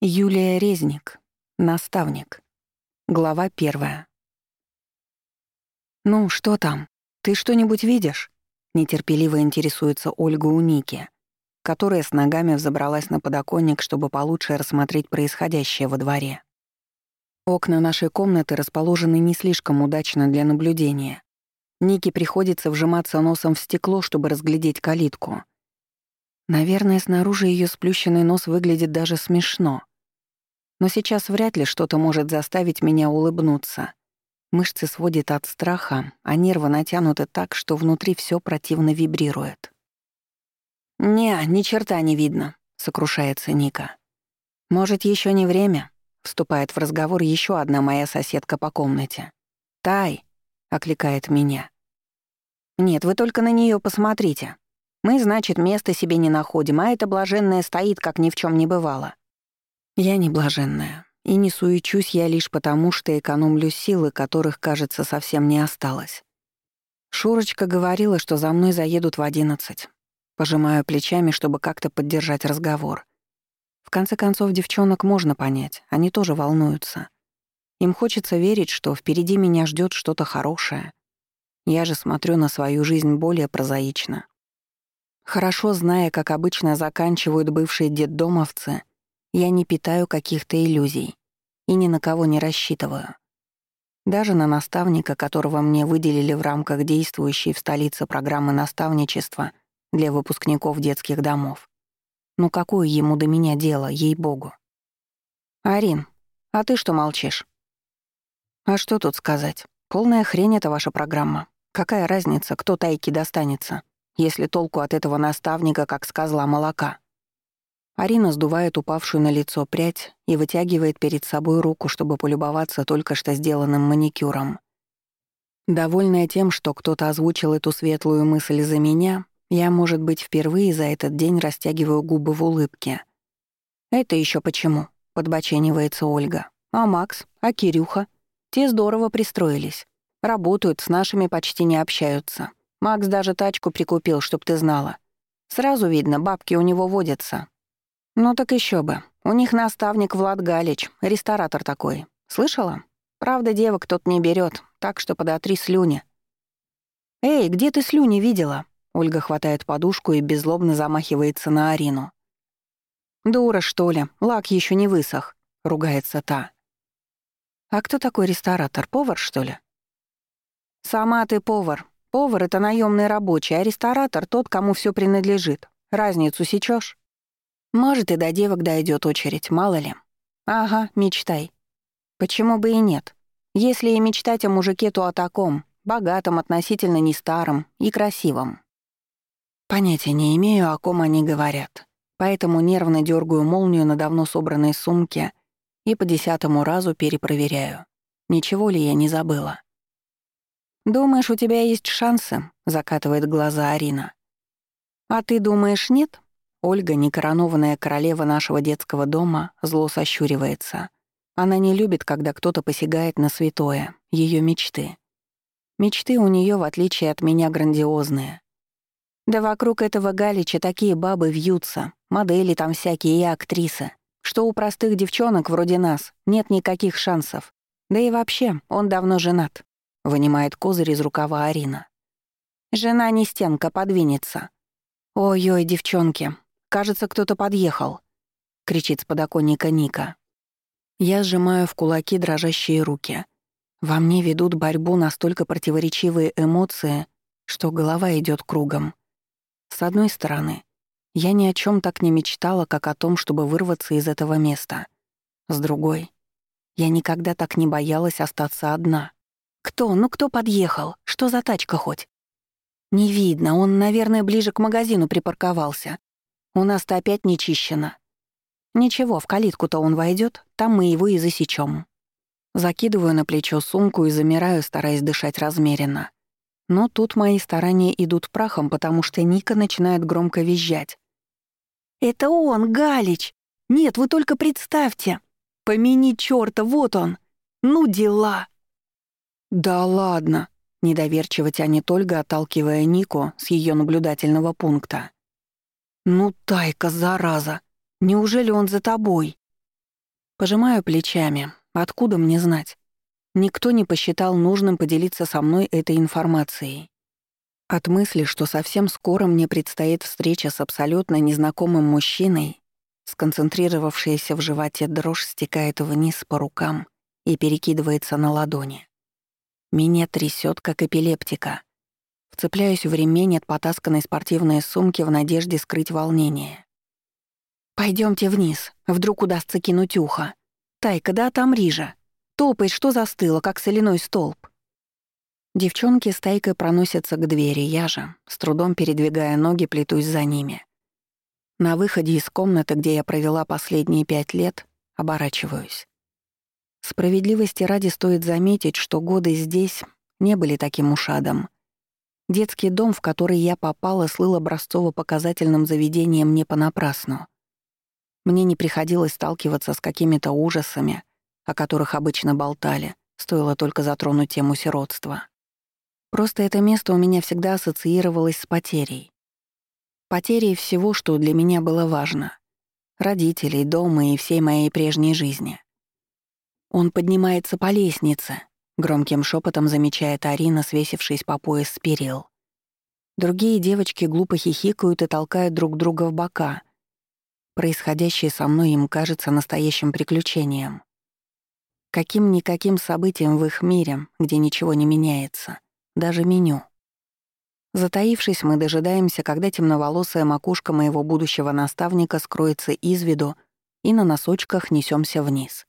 Юлия Резник. Наставник. Глава первая. «Ну, что там? Ты что-нибудь видишь?» Нетерпеливо интересуется Ольга у Ники, которая с ногами взобралась на подоконник, чтобы получше рассмотреть происходящее во дворе. Окна нашей комнаты расположены не слишком удачно для наблюдения. Нике приходится вжиматься носом в стекло, чтобы разглядеть калитку. Наверное, снаружи ее сплющенный нос выглядит даже смешно. Но сейчас вряд ли что-то может заставить меня улыбнуться. Мышцы сводит от страха, а нервы натянуты так, что внутри все противно вибрирует. «Не, ни черта не видно», — сокрушается Ника. «Может, еще не время?» — вступает в разговор еще одна моя соседка по комнате. «Тай!» — окликает меня. «Нет, вы только на нее посмотрите. Мы, значит, места себе не находим, а эта блаженная стоит, как ни в чем не бывало. Я не блаженная, и не суечусь я лишь потому, что экономлю силы, которых, кажется, совсем не осталось. Шурочка говорила, что за мной заедут в одиннадцать. Пожимаю плечами, чтобы как-то поддержать разговор. В конце концов, девчонок можно понять, они тоже волнуются. Им хочется верить, что впереди меня ждет что-то хорошее. Я же смотрю на свою жизнь более прозаично. Хорошо зная, как обычно заканчивают бывшие детдомовцы, я не питаю каких-то иллюзий и ни на кого не рассчитываю. Даже на наставника, которого мне выделили в рамках действующей в столице программы наставничества для выпускников детских домов. Ну какое ему до меня дело, ей-богу? «Арин, а ты что молчишь?» «А что тут сказать? Полная хрень это ваша программа. Какая разница, кто тайки достанется, если толку от этого наставника, как с козла молока?» Арина сдувает упавшую на лицо прядь и вытягивает перед собой руку, чтобы полюбоваться только что сделанным маникюром. Довольная тем, что кто-то озвучил эту светлую мысль за меня, я, может быть, впервые за этот день растягиваю губы в улыбке. «Это еще почему?» — подбоченивается Ольга. «А Макс? А Кирюха? Те здорово пристроились. Работают, с нашими почти не общаются. Макс даже тачку прикупил, чтоб ты знала. Сразу видно, бабки у него водятся, «Ну так еще бы. У них наставник Влад Галич, ресторатор такой. Слышала? Правда, девок тот не берет, так что подотри слюни». «Эй, где ты слюни видела?» Ольга хватает подушку и беззлобно замахивается на Арину. «Дура, что ли? Лак еще не высох», — ругается та. «А кто такой ресторатор? Повар, что ли?» «Сама ты повар. Повар — это наемный рабочий, а ресторатор — тот, кому все принадлежит. Разницу сечешь? Может, и до девок дойдет очередь, мало ли. Ага, мечтай. Почему бы и нет? Если и мечтать о мужике, то о таком, богатом, относительно не старом и красивом. Понятия не имею, о ком они говорят. Поэтому нервно дергаю молнию на давно собранной сумке и по десятому разу перепроверяю. Ничего ли я не забыла? «Думаешь, у тебя есть шансы?» — закатывает глаза Арина. «А ты думаешь, нет?» Ольга, некоронованная королева нашего детского дома, зло сощуривается. Она не любит, когда кто-то посягает на святое, ее мечты. Мечты у нее, в отличие от меня, грандиозные. Да вокруг этого Галича такие бабы вьются, модели там всякие и актрисы, что у простых девчонок вроде нас нет никаких шансов. Да и вообще, он давно женат. Вынимает козырь из рукава Арина. Жена не стенка, подвинется. Ой-ой, девчонки, Кажется, кто-то подъехал», — кричит с подоконника Ника. Я сжимаю в кулаки дрожащие руки. Во мне ведут борьбу настолько противоречивые эмоции, что голова идет кругом. С одной стороны, я ни о чем так не мечтала, как о том, чтобы вырваться из этого места. С другой, я никогда так не боялась остаться одна. Кто? Ну кто подъехал? Что за тачка хоть? Не видно, он, наверное, ближе к магазину припарковался. У нас-то опять не чищено. Ничего, в калитку-то он войдет, там мы его и засечем. Закидываю на плечо сумку и замираю, стараясь дышать размеренно. Но тут мои старания идут прахом, потому что Ника начинает громко визжать. «Это он, Галич! Нет, вы только представьте! Помяни чёрта, вот он! Ну дела!» «Да ладно!» — недоверчиво тянет Ольга, отталкивая Нику с ее наблюдательного пункта. «Ну, Тайка, зараза! Неужели он за тобой?» Пожимаю плечами. Откуда мне знать? Никто не посчитал нужным поделиться со мной этой информацией. От мысли, что совсем скоро мне предстоит встреча с абсолютно незнакомым мужчиной, сконцентрировавшаяся в животе дрожь стекает вниз по рукам и перекидывается на ладони. Меня трясет, как эпилептика. Вцепляюсь в ремень от потасканной спортивной сумки в надежде скрыть волнение. Пойдемте вниз, вдруг удастся кинуть ухо. Тайка, да там Рижа. Топай, что застыло, как соляной столб. Девчонки с тайкой проносятся к двери, я же, с трудом передвигая ноги, плетусь за ними. На выходе из комнаты, где я провела последние пять лет, оборачиваюсь. Справедливости ради стоит заметить, что годы здесь не были таким ушадом. Детский дом, в который я попала, слыл образцово-показательным заведением не понапрасну. Мне не приходилось сталкиваться с какими-то ужасами, о которых обычно болтали, стоило только затронуть тему сиротства. Просто это место у меня всегда ассоциировалось с потерей. Потерей всего, что для меня было важно. Родителей, дома и всей моей прежней жизни. Он поднимается по лестнице, громким шепотом замечает Арина, свесившись по пояс с перил. Другие девочки глупо хихикают и толкают друг друга в бока. Происходящее со мной им кажется настоящим приключением. Каким-никаким событием в их мире, где ничего не меняется, даже меню. Затаившись, мы дожидаемся, когда темноволосая макушка моего будущего наставника скроется из виду, и на носочках несемся вниз.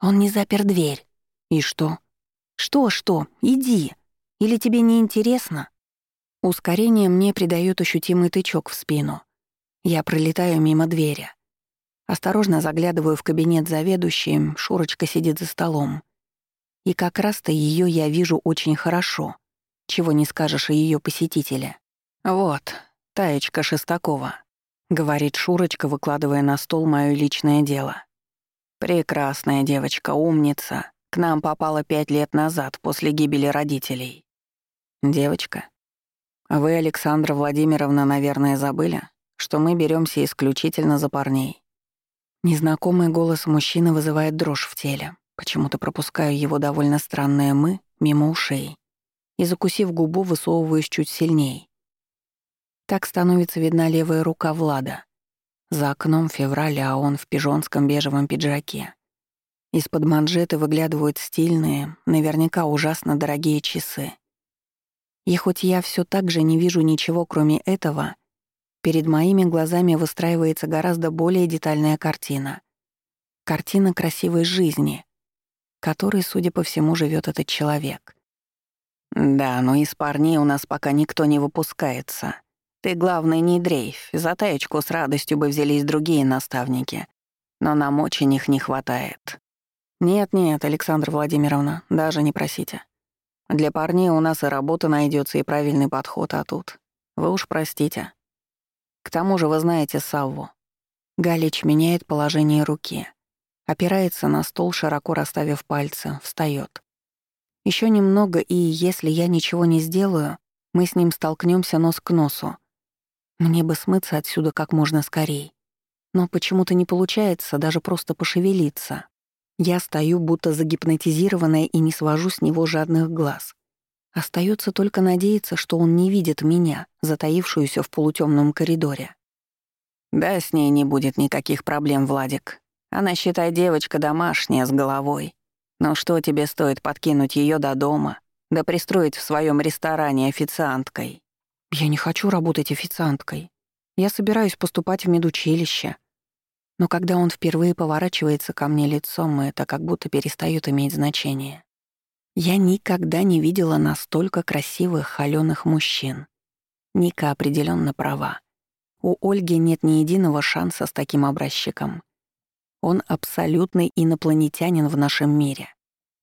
Он не запер дверь. И что? Что-что? Иди. Или тебе не интересно? Ускорение мне придает ощутимый тычок в спину. Я пролетаю мимо двери. Осторожно заглядываю в кабинет заведующей, Шурочка сидит за столом. И как раз-то ее я вижу очень хорошо. Чего не скажешь о ее посетителе. «Вот, Таечка Шестакова», — говорит Шурочка, выкладывая на стол мое личное дело. Прекрасная девочка, умница. К нам попала пять лет назад, после гибели родителей. Девочка, вы, Александра Владимировна, наверное, забыли, что мы беремся исключительно за парней. Незнакомый голос мужчины вызывает дрожь в теле. Почему-то пропускаю его довольно странное «мы» мимо ушей и, закусив губу, высовываюсь чуть сильней. Так становится видна левая рука Влада. За окном февраль, а он в пижонском бежевом пиджаке. Из-под манжеты выглядывают стильные, наверняка ужасно дорогие часы. И хоть я все так же не вижу ничего, кроме этого, перед моими глазами выстраивается гораздо более детальная картина. Картина красивой жизни, которой, судя по всему, живет этот человек. Да, но из парней у нас пока никто не выпускается. Ты, главный, не дрейф. За таечку с радостью бы взялись другие наставники. Но нам очень их не хватает. Нет-нет, Александра Владимировна, даже не просите. Для парней у нас и работа найдется, и правильный подход, а тут... Вы уж простите. К тому же вы знаете Савву. Галич меняет положение руки. Опирается на стол, широко расставив пальцы, встает. Еще немного, и если я ничего не сделаю, мы с ним столкнемся нос к носу. Мне бы смыться отсюда как можно скорей. Но почему-то не получается даже просто пошевелиться. Я стою, будто загипнотизированная, и не свожу с него жадных глаз. Остается только надеяться, что он не видит меня, затаившуюся в полутемном коридоре. «Да, с ней не будет никаких проблем, Владик. Она, считай, девочка домашняя, с головой. Но что тебе стоит подкинуть ее до дома, да пристроить в своем ресторане официанткой?» Я не хочу работать официанткой. Я собираюсь поступать в медучилище. Но когда он впервые поворачивается ко мне лицом, это как будто перестает иметь значение. Я никогда не видела настолько красивых, холёных мужчин. Ника определенно права. У Ольги нет ни единого шанса с таким образчиком. Он абсолютный инопланетянин в нашем мире.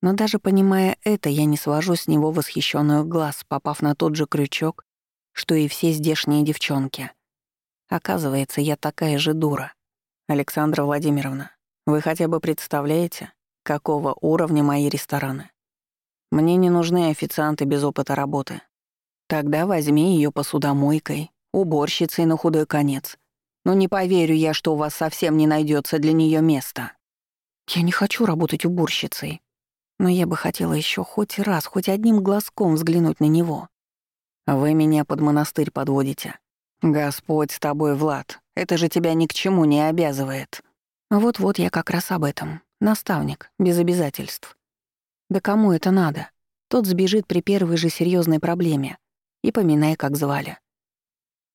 Но даже понимая это, я не свожу с него восхищенную глаз, попав на тот же крючок, что и все здешние девчонки. Оказывается, я такая же дура. Александра Владимировна, вы хотя бы представляете, какого уровня мои рестораны? Мне не нужны официанты без опыта работы. Тогда возьми ее посудомойкой, уборщицей на худой конец. Но не поверю я, что у вас совсем не найдется для нее места. Я не хочу работать уборщицей, но я бы хотела еще хоть раз, хоть одним глазком взглянуть на него. Вы меня под монастырь подводите. Господь с тобой, Влад, это же тебя ни к чему не обязывает. Вот-вот я как раз об этом. Наставник, без обязательств. Да кому это надо? Тот сбежит при первой же серьезной проблеме. И поминай, как звали.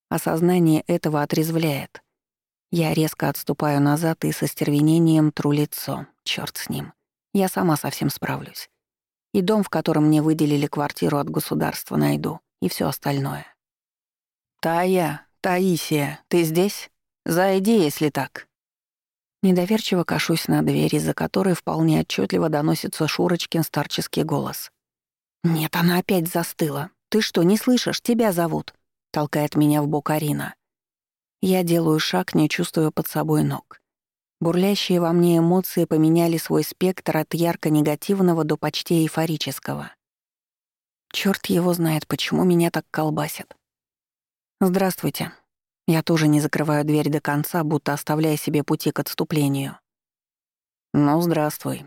Осознание этого отрезвляет. Я резко отступаю назад и со стервенением тру лицо. Чёрт с ним. Я сама совсем справлюсь. И дом, в котором мне выделили квартиру от государства, найду. И все остальное. «Тая, Таисия, ты здесь? Зайди, если так». Недоверчиво кашусь на двери, за которой вполне отчетливо доносится Шурочкин старческий голос. «Нет, она опять застыла. Ты что, не слышишь? Тебя зовут!» — толкает меня в бок Арина. Я делаю шаг, не чувствуя под собой ног. Бурлящие во мне эмоции поменяли свой спектр от ярко-негативного до почти эйфорического. Чёрт его знает, почему меня так колбасит. «Здравствуйте», я тоже не закрываю дверь до конца, будто оставляя себе пути к отступлению. «Ну, здравствуй.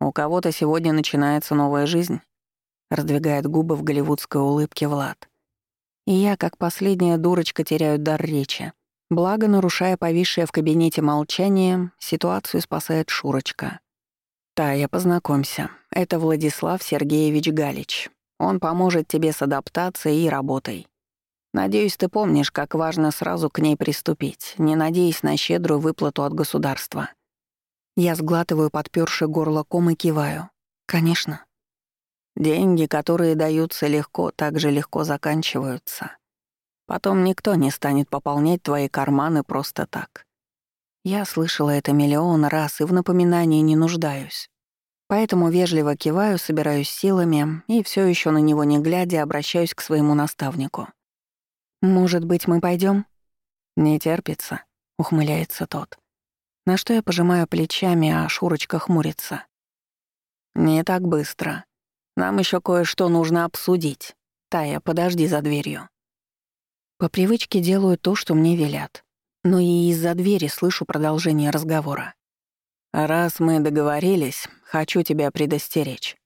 У кого-то сегодня начинается новая жизнь?» Раздвигает губы в голливудской улыбке Влад. И я, как последняя дурочка, теряю дар речи. Благо, нарушая повисшее в кабинете молчание, ситуацию спасает Шурочка. «Тая, познакомься. Это Владислав Сергеевич Галич. Он поможет тебе с адаптацией и работой. Надеюсь, ты помнишь, как важно сразу к ней приступить, не надеясь на щедрую выплату от государства. Я сглатываю подпёрши горло ком и киваю. Конечно. Деньги, которые даются легко, также легко заканчиваются. Потом никто не станет пополнять твои карманы просто так. Я слышала это миллион раз и в напоминании не нуждаюсь. Поэтому вежливо киваю, собираюсь силами и все еще на него не глядя обращаюсь к своему наставнику. «Может быть, мы пойдем? «Не терпится», — ухмыляется тот. На что я пожимаю плечами, а Шурочка хмурится. «Не так быстро. Нам еще кое-что нужно обсудить. Тая, подожди за дверью». По привычке делаю то, что мне велят. Но и из-за двери слышу продолжение разговора. «Раз мы договорились, хочу тебя предостеречь.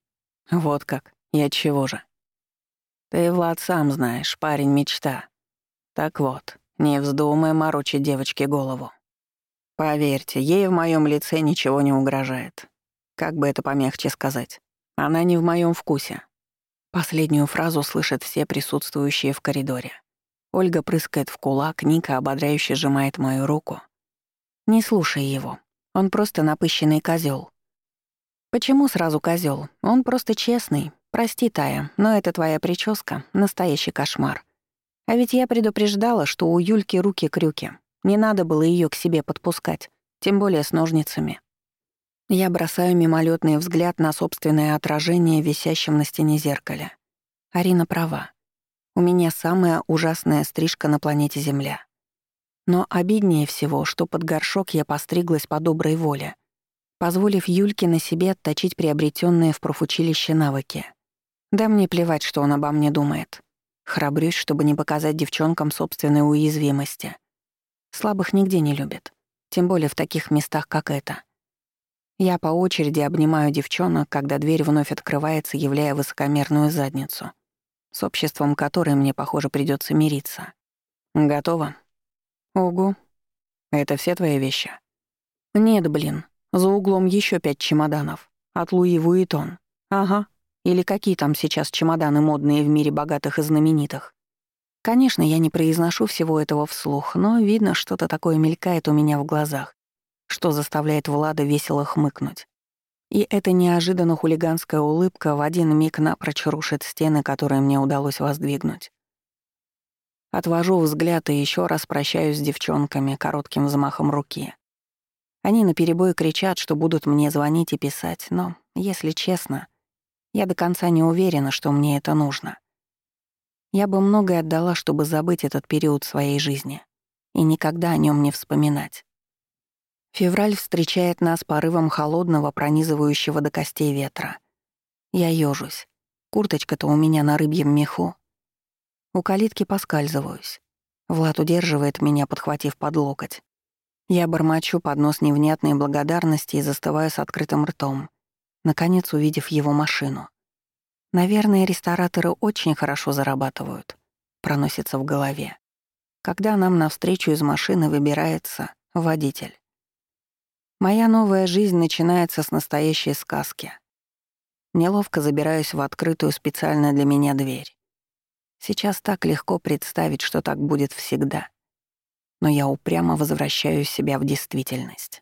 Вот как, я чего же. Ты, Влад, сам знаешь, парень мечта. Так вот, не вздумай морочить девочке голову. Поверьте, ей в моем лице ничего не угрожает. Как бы это помягче сказать? Она не в моем вкусе. Последнюю фразу слышат все присутствующие в коридоре. Ольга прыскает в кулак, Ника ободряюще сжимает мою руку. Не слушай его. Он просто напыщенный козел. Почему сразу козел? Он просто честный. Прости, Тая, но это твоя прическа — настоящий кошмар. А ведь я предупреждала, что у Юльки руки-крюки. Не надо было ее к себе подпускать, тем более с ножницами. Я бросаю мимолетный взгляд на собственное отражение в висящем на стене зеркале. Арина права. У меня самая ужасная стрижка на планете Земля. Но обиднее всего, что под горшок я постриглась по доброй воле, позволив Юльке на себе отточить приобретенные в профучилище навыки. Да мне плевать, что он обо мне думает. Храбрюсь, чтобы не показать девчонкам собственной уязвимости. Слабых нигде не любят, тем более в таких местах, как это. Я по очереди обнимаю девчонок, когда дверь вновь открывается, являя высокомерную задницу, с обществом которой мне, похоже, придется мириться. Готово? Ого. Это все твои вещи? Нет, блин. За углом еще пять чемоданов. От Луи Вуитон. Ага, или какие там сейчас чемоданы модные в мире богатых и знаменитых. Конечно, я не произношу всего этого вслух, но видно, что-то такое мелькает у меня в глазах, что заставляет Влада весело хмыкнуть. И эта неожиданно хулиганская улыбка в один миг напрочь рушит стены, которые мне удалось воздвигнуть. Отвожу взгляд и еще раз прощаюсь с девчонками коротким взмахом руки. Они наперебой кричат, что будут мне звонить и писать, но, если честно, я до конца не уверена, что мне это нужно. Я бы многое отдала, чтобы забыть этот период своей жизни и никогда о нем не вспоминать. Февраль встречает нас порывом холодного, пронизывающего до костей ветра. Я ёжусь. Курточка-то у меня на рыбьем меху. У калитки поскальзываюсь. Влад удерживает меня, подхватив под локоть. Я бормочу под нос невнятной благодарности и застываю с открытым ртом, наконец увидев его машину. Наверное, рестораторы очень хорошо зарабатывают, проносится в голове. Когда нам навстречу из машины выбирается водитель. Моя новая жизнь начинается с настоящей сказки. Неловко забираюсь в открытую специально для меня дверь. Сейчас так легко представить, что так будет всегда но я упрямо возвращаю себя в действительность.